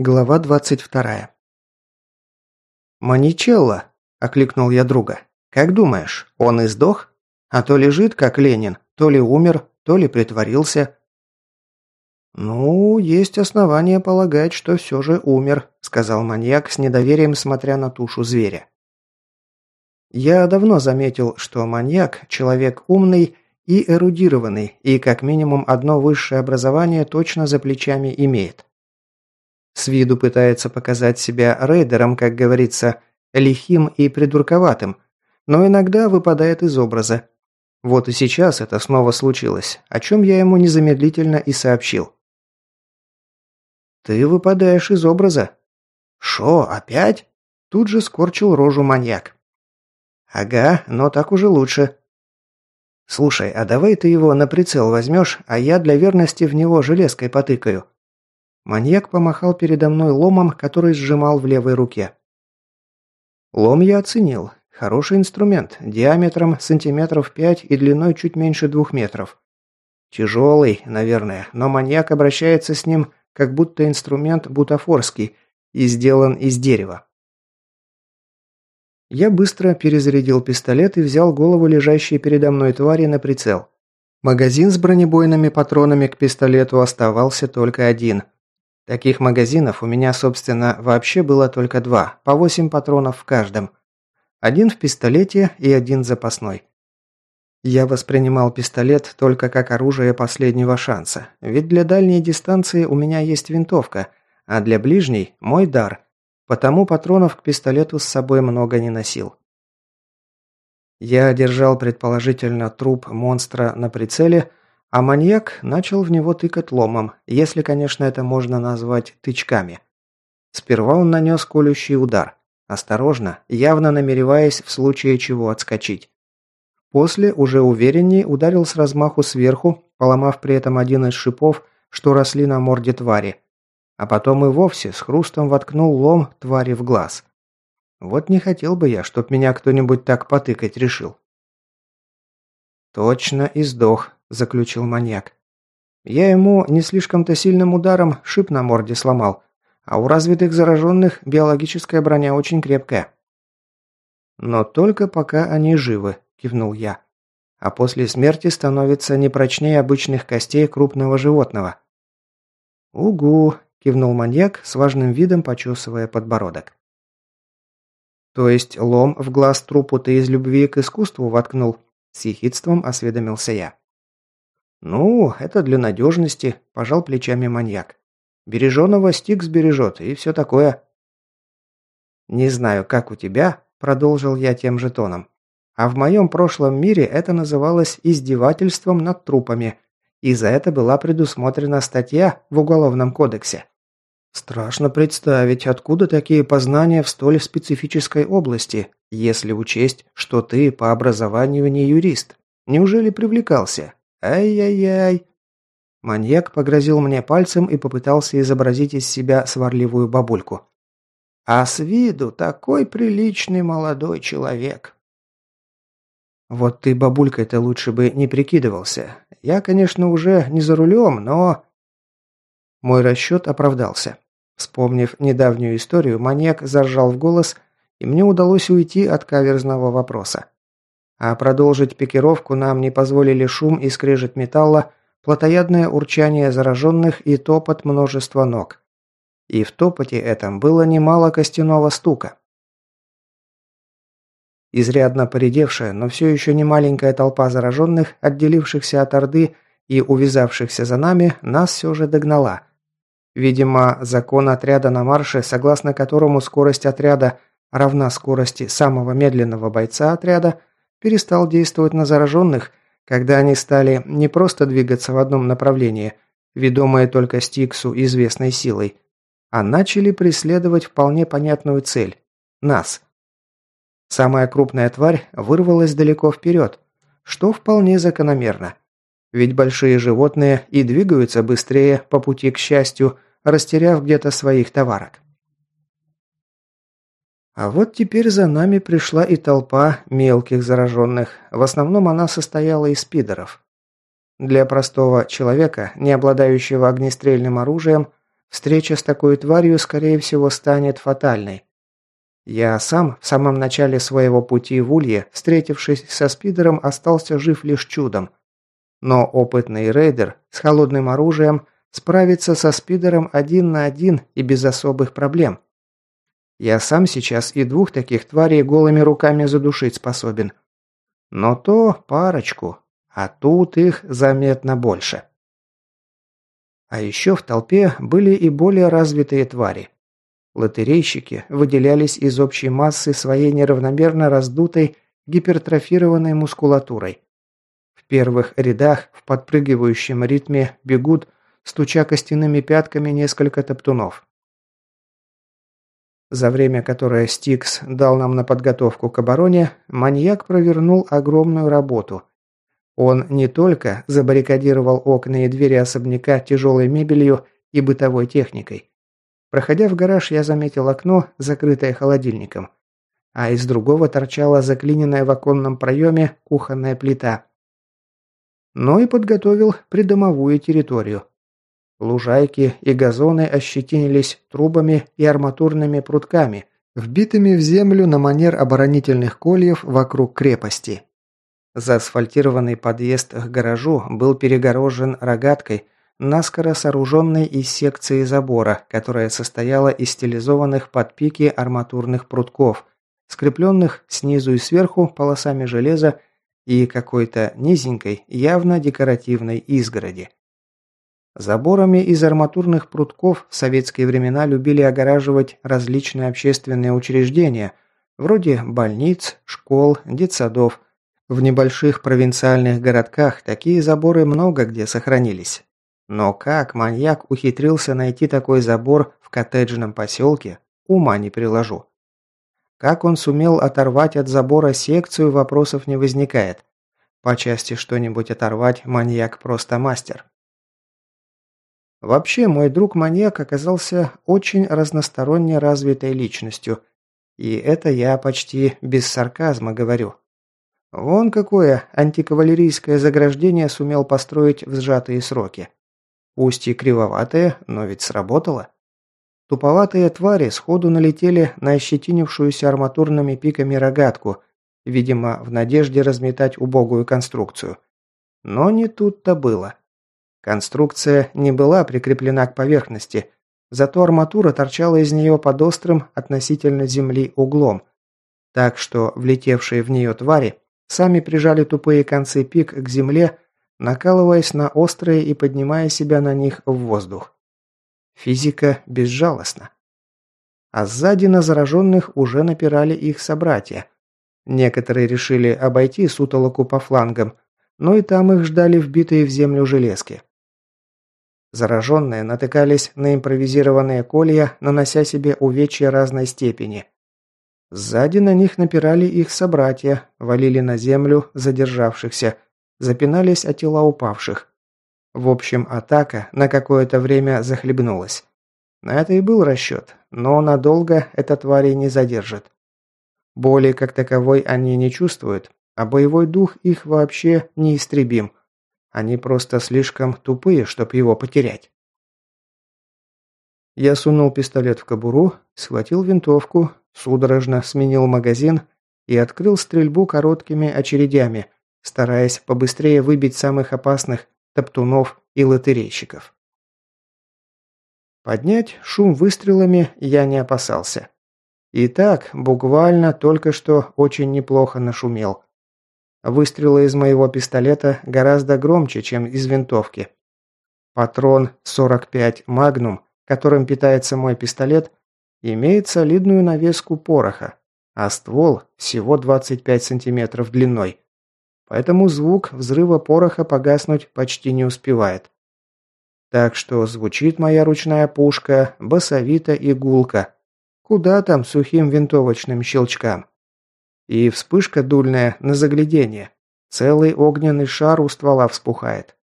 Глава двадцать вторая. «Маничелло!» – окликнул я друга. «Как думаешь, он и сдох? А то лежит, как Ленин, то ли умер, то ли притворился». «Ну, есть основания полагать, что все же умер», – сказал маньяк с недоверием, смотря на тушу зверя. Я давно заметил, что маньяк – человек умный и эрудированный, и как минимум одно высшее образование точно за плечами имеет. С виду пытается показать себя рейдером, как говорится, лихим и придурковатым, но иногда выпадает из образа. Вот и сейчас это снова случилось, о чем я ему незамедлительно и сообщил. «Ты выпадаешь из образа». «Шо, опять?» Тут же скорчил рожу маньяк. «Ага, но так уже лучше». «Слушай, а давай ты его на прицел возьмешь, а я для верности в него железкой потыкаю. Маньяк помахал передо мной ломом, который сжимал в левой руке. Лом я оценил. Хороший инструмент, диаметром сантиметров пять и длиной чуть меньше двух метров. Тяжелый, наверное, но маньяк обращается с ним, как будто инструмент бутафорский и сделан из дерева. Я быстро перезарядил пистолет и взял голову лежащей передо мной твари на прицел. Магазин с бронебойными патронами к пистолету оставался только один – Таких магазинов у меня, собственно, вообще было только два, по восемь патронов в каждом. Один в пистолете и один запасной. Я воспринимал пистолет только как оружие последнего шанса, ведь для дальней дистанции у меня есть винтовка, а для ближней – мой дар, потому патронов к пистолету с собой много не носил. Я держал предположительно труп монстра на прицеле, а маньяк начал в него тыкать ломом, если, конечно, это можно назвать тычками. Сперва он нанес колющий удар. Осторожно, явно намереваясь в случае чего отскочить. После, уже увереннее, ударил с размаху сверху, поломав при этом один из шипов, что росли на морде твари. А потом и вовсе с хрустом воткнул лом твари в глаз. Вот не хотел бы я, чтоб меня кто-нибудь так потыкать решил. Точно и сдох, – заключил маньяк. «Я ему не слишком-то сильным ударом шип на морде сломал, а у развитых зараженных биологическая броня очень крепкая». «Но только пока они живы», – кивнул я. «А после смерти становится не прочнее обычных костей крупного животного». «Угу», – кивнул маньяк, с важным видом почесывая подбородок. «То есть лом в глаз трупу ты из любви к искусству воткнул?» – с ехидством осведомился я. «Ну, это для надежности», – пожал плечами маньяк. «Береженого Стикс бережет и все такое». «Не знаю, как у тебя», – продолжил я тем же тоном. «А в моем прошлом мире это называлось издевательством над трупами, и за это была предусмотрена статья в Уголовном кодексе». «Страшно представить, откуда такие познания в столь специфической области, если учесть, что ты по образованию не юрист. Неужели привлекался?» Ай-яй-яй. Маньяк погрозил мне пальцем и попытался изобразить из себя сварливую бабульку. А с виду такой приличный молодой человек. Вот ты бабулькой-то лучше бы не прикидывался. Я, конечно, уже не за рулем, но... Мой расчет оправдался. Вспомнив недавнюю историю, маньяк заржал в голос, и мне удалось уйти от каверзного вопроса. А продолжить пикировку нам не позволили шум и скрежет металла, плотоядное урчание зараженных и топот множества ног. И в топоте этом было немало костяного стука. Изрядно поредевшая, но все еще не маленькая толпа зараженных, отделившихся от Орды и увязавшихся за нами, нас все же догнала. Видимо, закон отряда на марше, согласно которому скорость отряда равна скорости самого медленного бойца отряда, перестал действовать на зараженных, когда они стали не просто двигаться в одном направлении, ведомые только Стиксу известной силой, а начали преследовать вполне понятную цель – нас. Самая крупная тварь вырвалась далеко вперед, что вполне закономерно. Ведь большие животные и двигаются быстрее по пути к счастью, растеряв где-то своих товарок. А вот теперь за нами пришла и толпа мелких зараженных. В основном она состояла из пидоров. Для простого человека, не обладающего огнестрельным оружием, встреча с такой тварью, скорее всего, станет фатальной. Я сам в самом начале своего пути в Улье, встретившись со спидером, остался жив лишь чудом. Но опытный рейдер с холодным оружием справится со спидером один на один и без особых проблем. Я сам сейчас и двух таких тварей голыми руками задушить способен. Но то парочку, а тут их заметно больше. А еще в толпе были и более развитые твари. Лотерейщики выделялись из общей массы своей неравномерно раздутой, гипертрофированной мускулатурой. В первых рядах в подпрыгивающем ритме бегут, стуча костяными пятками несколько топтунов. За время, которое Стикс дал нам на подготовку к обороне, маньяк провернул огромную работу. Он не только забаррикадировал окна и двери особняка тяжелой мебелью и бытовой техникой, Проходя в гараж, я заметил окно, закрытое холодильником. А из другого торчала заклиненная в оконном проеме кухонная плита. Но и подготовил придомовую территорию. Лужайки и газоны ощетинились трубами и арматурными прутками, вбитыми в землю на манер оборонительных кольев вокруг крепости. Заасфальтированный подъезд к гаражу был перегорожен рогаткой – наскоро сооруженной из секции забора, которая состояла из стилизованных под пики арматурных прутков, скрепленных снизу и сверху полосами железа и какой-то низенькой, явно декоративной изгороди. Заборами из арматурных прутков в советские времена любили огораживать различные общественные учреждения, вроде больниц, школ, детсадов. В небольших провинциальных городках такие заборы много где сохранились. Но как маньяк ухитрился найти такой забор в коттеджном поселке, ума не приложу. Как он сумел оторвать от забора секцию, вопросов не возникает. По части что-нибудь оторвать маньяк просто мастер. Вообще, мой друг-маньяк оказался очень разносторонне развитой личностью. И это я почти без сарказма говорю. Вон какое антикавалерийское заграждение сумел построить в сжатые сроки. Пусть и кривоватое, но ведь сработало. Туповатые твари сходу налетели на ощетинившуюся арматурными пиками рогатку, видимо, в надежде разметать убогую конструкцию. Но не тут-то было. Конструкция не была прикреплена к поверхности, зато арматура торчала из нее под острым относительно земли углом, так что влетевшие в нее твари сами прижали тупые концы пик к земле, накалываясь на острые и поднимая себя на них в воздух. Физика безжалостна. А сзади на зараженных уже напирали их собратья. Некоторые решили обойти сутолоку по флангам, но и там их ждали вбитые в землю железки. Зараженные натыкались на импровизированные колья, нанося себе увечья разной степени. Сзади на них напирали их собратья, валили на землю задержавшихся, запинались о тела упавших. В общем, атака на какое-то время захлебнулась. На это и был расчет, но надолго эта тварь не задержит. Боли как таковой они не чувствуют, а боевой дух их вообще неистребим. Они просто слишком тупые, чтобы его потерять. Я сунул пистолет в кобуру, схватил винтовку, судорожно сменил магазин и открыл стрельбу короткими очередями, стараясь побыстрее выбить самых опасных топтунов и лотерейщиков. Поднять шум выстрелами я не опасался. И так, буквально только что очень неплохо нашумел. Выстрелы из моего пистолета гораздо громче, чем из винтовки. Патрон 45 «Магнум», которым питается мой пистолет, имеет солидную навеску пороха, а ствол всего 25 сантиметров длиной поэтому звук взрыва пороха погаснуть почти не успевает. Так что звучит моя ручная пушка басовито и гулко. Куда там сухим винтовочным щелчкам? И вспышка дульная на заглядение. Целый огненный шар у ствола вспухает.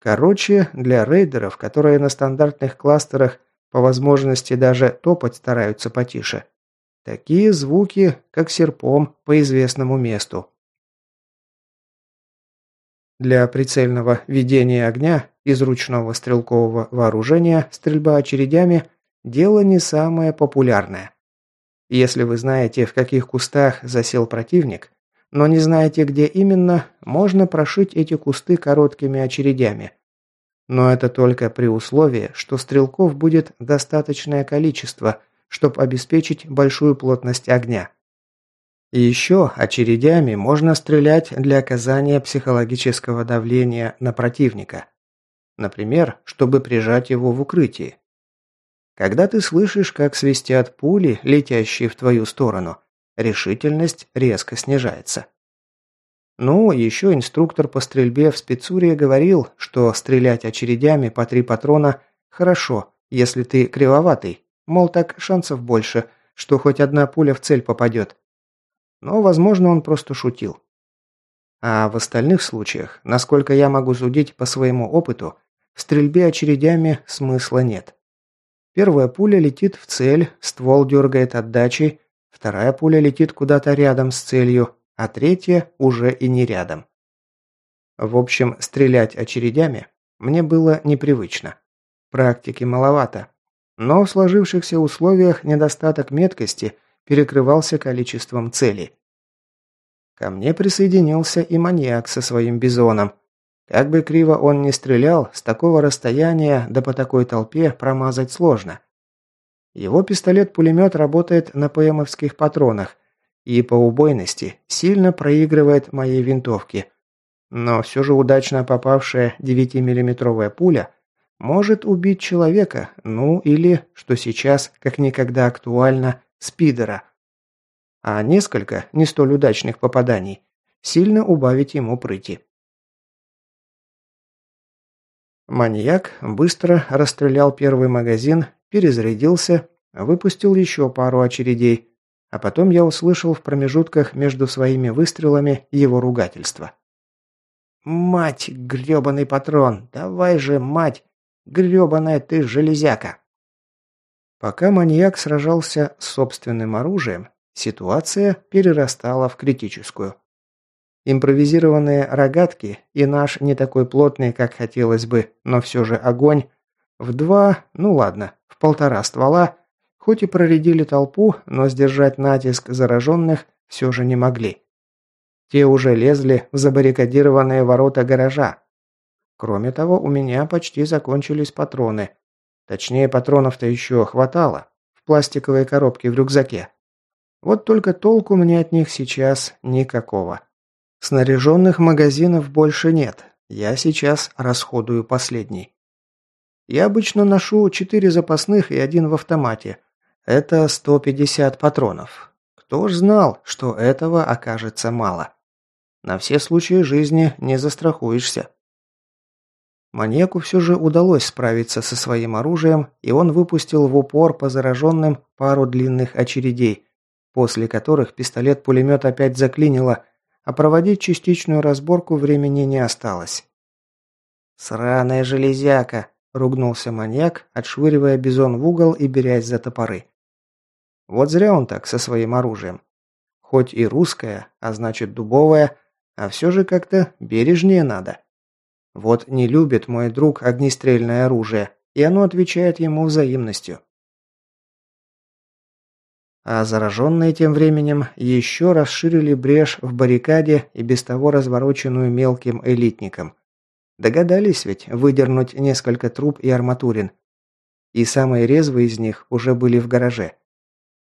Короче, для рейдеров, которые на стандартных кластерах по возможности даже топать стараются потише, такие звуки, как серпом по известному месту. Для прицельного ведения огня Из ручного стрелкового вооружения стрельба очередями – дело не самое популярное. Если вы знаете, в каких кустах засел противник, но не знаете, где именно, можно прошить эти кусты короткими очередями. Но это только при условии, что стрелков будет достаточное количество, чтобы обеспечить большую плотность огня. И еще очередями можно стрелять для оказания психологического давления на противника. Например, чтобы прижать его в укрытии. Когда ты слышишь, как свистят пули, летящие в твою сторону, решительность резко снижается. Ну, еще инструктор по стрельбе в спецуре говорил, что стрелять очередями по три патрона хорошо, если ты кривоватый, мол, так шансов больше, что хоть одна пуля в цель попадет. Но, возможно, он просто шутил. А в остальных случаях, насколько я могу судить по своему опыту, в стрельбе очередями смысла нет. Первая пуля летит в цель, ствол дергает отдачей, вторая пуля летит куда-то рядом с целью, а третья уже и не рядом. В общем, стрелять очередями мне было непривычно. Практики маловато. Но в сложившихся условиях недостаток меткости перекрывался количеством целей. Ко мне присоединился и маньяк со своим бизоном. Как бы криво он ни стрелял, с такого расстояния да по такой толпе промазать сложно. Его пистолет-пулемет работает на ПМовских патронах, и по убойности сильно проигрывает моей винтовке. Но все же удачно попавшая 9-миллиметровая пуля может убить человека, ну или, что сейчас как никогда актуально, спидера. А несколько не столь удачных попаданий сильно убавить ему прыти. Маньяк быстро расстрелял первый магазин, перезарядился, выпустил еще пару очередей, а потом я услышал в промежутках между своими выстрелами его ругательство. «Мать, грёбаный патрон! Давай же, мать! грёбаная ты железяка!» Пока маньяк сражался с собственным оружием, ситуация перерастала в критическую. Импровизированные рогатки и наш не такой плотный, как хотелось бы, но все же огонь, в два, ну ладно, в полтора ствола Хоть и проредили толпу, но сдержать натиск зараженных все же не могли. Те уже лезли в забаррикадированные ворота гаража. Кроме того, у меня почти закончились патроны. Точнее, патронов-то еще хватало. В пластиковой коробке в рюкзаке. Вот только толку мне от них сейчас никакого. Снаряженных магазинов больше нет. Я сейчас расходую последний. Я обычно ношу четыре запасных и один в автомате, это 150 патронов. Кто ж знал, что этого окажется мало? На все случаи жизни не застрахуешься. Маньяку все же удалось справиться со своим оружием, и он выпустил в упор по зараженным пару длинных очередей, после которых пистолет-пулемет опять заклинило, а проводить частичную разборку времени не осталось. «Сраная железяка!» – ругнулся маньяк, отшвыривая бизон в угол и берясь за топоры. Вот зря он так со своим оружием. Хоть и русское, а значит дубовое, а все же как-то бережнее надо. Вот не любит мой друг огнестрельное оружие, и оно отвечает ему взаимностью. А зараженные тем временем еще расширили брешь в баррикаде и без того развороченную мелким элитником. Догадались ведь выдернуть несколько труб и арматурин. И самые резвые из них уже были в гараже.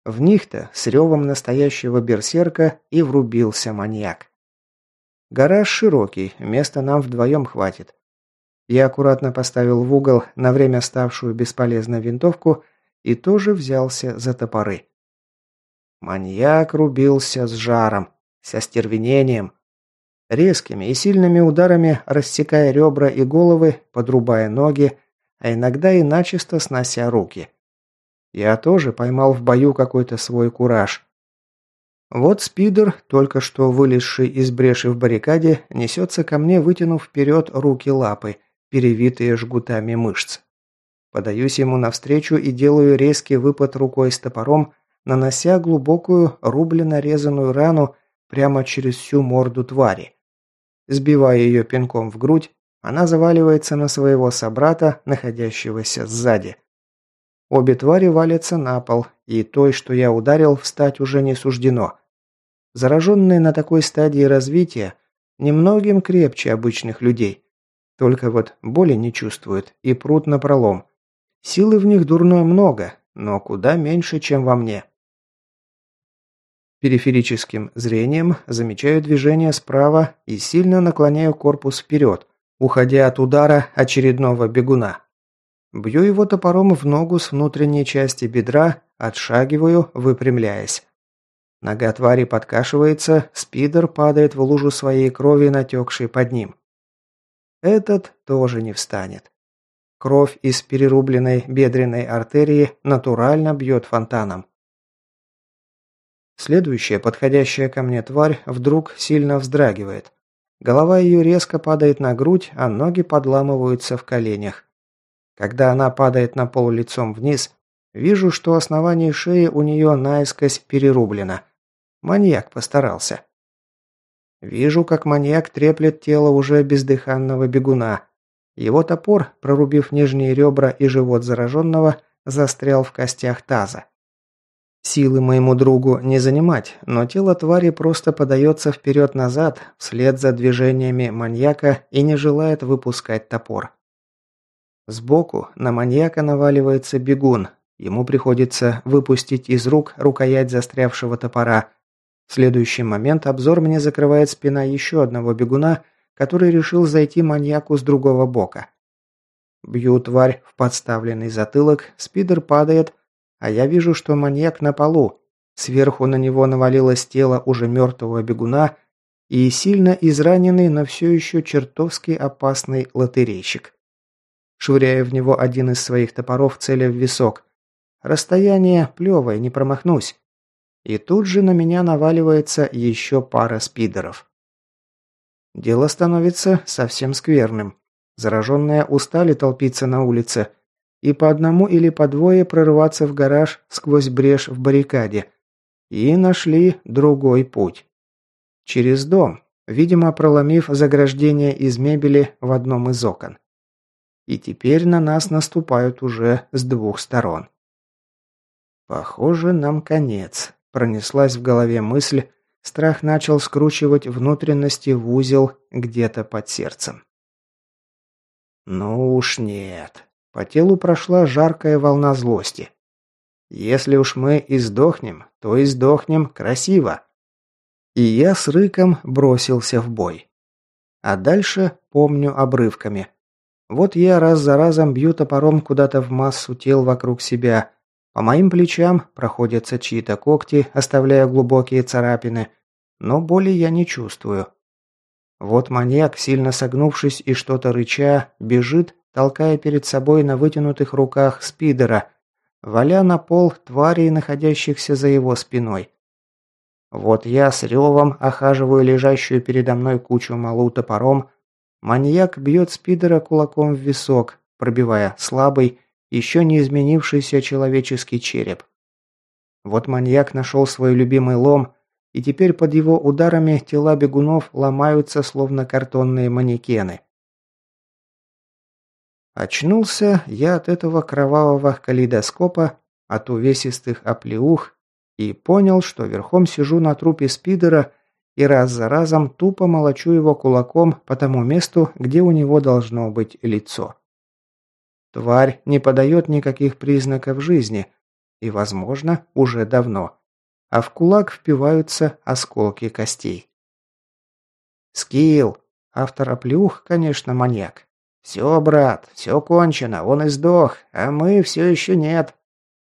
В них-то с ревом настоящего берсерка и врубился маньяк. Гараж широкий, места нам вдвоем хватит. Я аккуратно поставил в угол на время ставшую бесполезной винтовку и тоже взялся за топоры. Маньяк рубился с жаром, с остервенением, резкими и сильными ударами рассекая ребра и головы, подрубая ноги, а иногда и начисто снося руки. Я тоже поймал в бою какой-то свой кураж. Вот спидер, только что вылезший из бреши в баррикаде, несется ко мне, вытянув вперед руки-лапы, перевитые жгутами мышц. Подаюсь ему навстречу и делаю резкий выпад рукой с топором, нанося глубокую рублено-резаную рану прямо через всю морду твари. Сбиваю ее пинком в грудь, она заваливается на своего собрата, находящегося сзади. Обе твари валятся на пол, и той, что я ударил, встать уже не суждено. Зараженные на такой стадии развития немногим крепче обычных людей. Только вот боли не чувствуют и прут на пролом. Силы в них дурной много, но куда меньше, чем во мне. Периферическим зрением замечаю движение справа и сильно наклоняю корпус вперед, уходя от удара очередного бегуна. Бью его топором в ногу с внутренней части бедра, отшагиваю, выпрямляясь. Нога твари подкашивается, спидер падает в лужу своей крови, натекшей под ним. Этот тоже не встанет. Кровь из перерубленной бедренной артерии натурально бьет фонтаном. Следующая подходящая ко мне тварь вдруг сильно вздрагивает. Голова ее резко падает на грудь, а ноги подламываются в коленях. Когда она падает на пол лицом вниз, вижу, что основание шеи у нее наискось перерублено. Маньяк постарался. Вижу, как маньяк треплет тело уже бездыханного бегуна. Его топор, прорубив нижние ребра и живот зараженного, застрял в костях таза. Силы моему другу не занимать, но тело твари просто подается вперед-назад, вслед за движениями маньяка и не желает выпускать топор. Сбоку на маньяка наваливается бегун. Ему приходится выпустить из рук рукоять застрявшего топора, в следующий момент обзор мне закрывает спина еще одного бегуна, который решил зайти маньяку с другого бока. Бью тварь в подставленный затылок, спидер падает, а я вижу, что маньяк на полу. Сверху на него навалилось тело уже мертвого бегуна и сильно израненный, но все еще чертовски опасный лотерейщик. Швыряю в него один из своих топоров, целя в висок. Расстояние плевое, не промахнусь. И тут же на меня наваливается еще пара спидеров. Дело становится совсем скверным. Зараженные устали толпиться на улице и по одному или по двое прорываться в гараж сквозь брешь в баррикаде. И нашли другой путь. Через дом, видимо, проломив заграждение из мебели в одном из окон. И теперь на нас наступают уже с двух сторон. Похоже, нам конец. Пронеслась в голове мысль, страх начал скручивать внутренности в узел где-то под сердцем. Ну уж нет. По телу прошла жаркая волна злости. Если уж мы и сдохнем, то и сдохнем красиво. И я с рыком бросился в бой. А дальше помню обрывками. Вот я раз за разом бью топором куда-то в массу тел вокруг себя, по моим плечам проходятся чьи-то когти, оставляя глубокие царапины, но боли я не чувствую. Вот маньяк, сильно согнувшись и что-то рыча, бежит, толкая перед собой на вытянутых руках спидера, валя на пол тварей, находящихся за его спиной. Вот я с ревом охаживаю лежащую передо мной кучу малу топором, маньяк бьет спидера кулаком в висок, пробивая слабый, еще не изменившийся человеческий череп. Вот маньяк нашел свой любимый лом, и теперь под его ударами тела бегунов ломаются, словно картонные манекены. Очнулся я от этого кровавого калейдоскопа, от увесистых оплеух, и понял, что верхом сижу на трупе спидера и раз за разом тупо молочу его кулаком по тому месту, где у него должно быть лицо. Тварь не подает никаких признаков жизни, и, возможно, уже давно. А в кулак впиваются осколки костей. Скилл. Автор оплюх, конечно, маньяк. Все, брат, все кончено, он и сдох, а мы все еще нет.